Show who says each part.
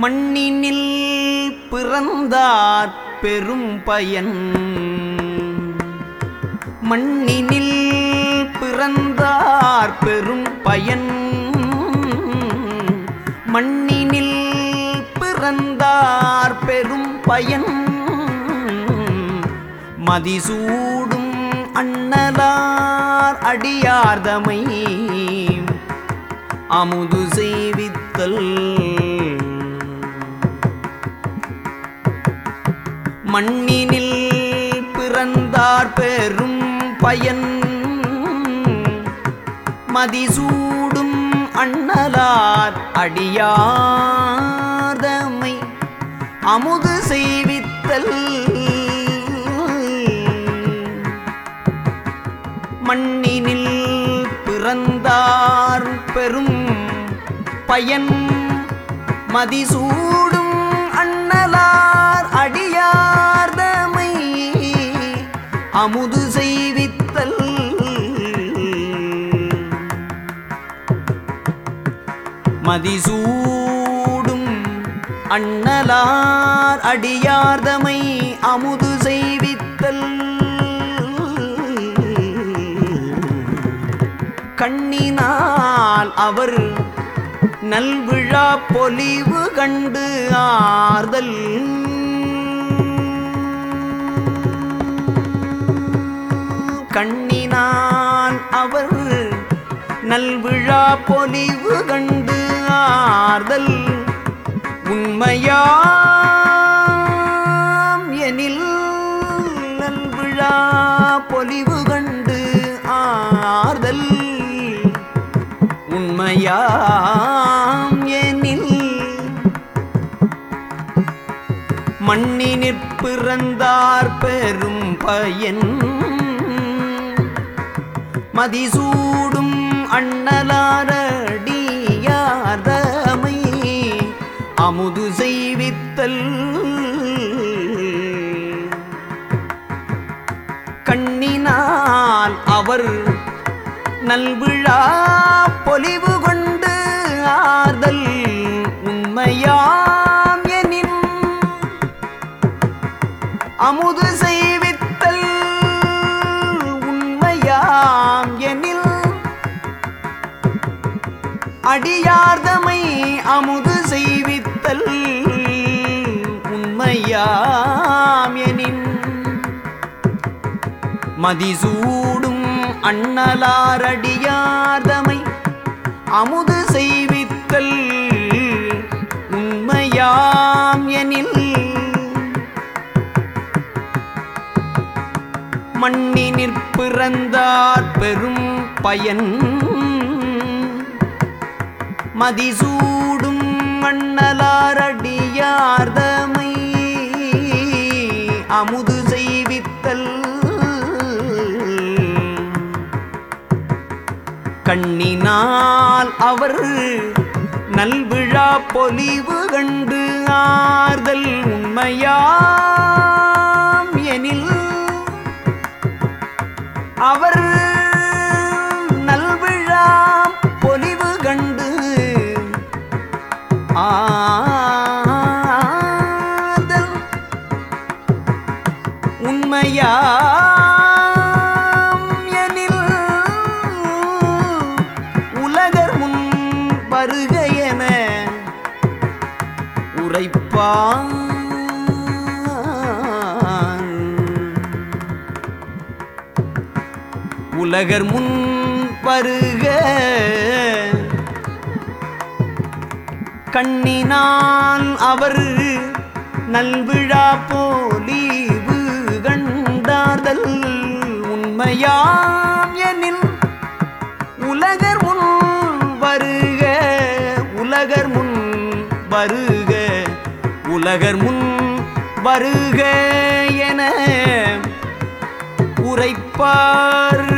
Speaker 1: மண்ணினில் பிறந்தார் பெரும் பயன். மண்ணினில் பிறந்தார் பெரும் பயன். மண்ணினில் பிறந்தார் பெரும் பயன். மதிசூடும் அண்ணலார் அடியார்தமை. அமுது செய்வித்தல் மண்ணினில் பிறந்தார் பெரும் பயன். மதிசூடும் அண்ணலார் அடியாதமை. அமுது செய்வித்தல். மண்ணினில் பிறந்தார் பெரும் பயன். மதிசூடும் அமுது செய்வித்தல். மதிசூடும் அண்ணலார் அடியார்தமை அமுது செய்வித்தல். கண்ணினால் அவர் நல்விழா பொலிவு கண்டு ஆர்தல் கண்ணினான் அவர். நல்விழா பொலிவு கண்டு ஆர்தல் உண்மையாம் எனில் நல்விழா பொலிவு கண்டு ஆர்தல் உண்மையாம் எனில் மண்ணினிற் பிறந்தார் பெரும் பயன். மதிசூடும் அண்ணலாரடியாரமை அமுது செய்வித்தல். கண்ணினால் அவர் நல்விழா பொலிவு கொண்டு ஆதல் உண்மையாம் எனின் அமுது செய்வித்தல் அடியார்தமை அமுது செய்வித்தல் உண்மையாம் எனின். மதிசூடும் அண்ணலாரடியார்தமை அமுது செய்வித்தல் உண்மையாம் எனில். மண்ணினிற் பிறந்தார் பெரும் பயன் மதிசூடும் மண்ணலாரடியார்தமை அமுது செய்வித்தல். கண்ணினால் அவர் நல்விழா பொலிவு கண்டு ஆர்தல் உண்மையாம் எனில். அவர் உண்மையாம் எனில் உலகர் முன் வருக என உரைப்பான். உலகர் முன் வருக. கண்ணினால் அவர் நல்விழா போலி கண்டார்தல் உண்மையாம் எனில் உலகர் முன் வருக உலகர் முன் வருக உலகர் முன் வருக என உரைப்பார்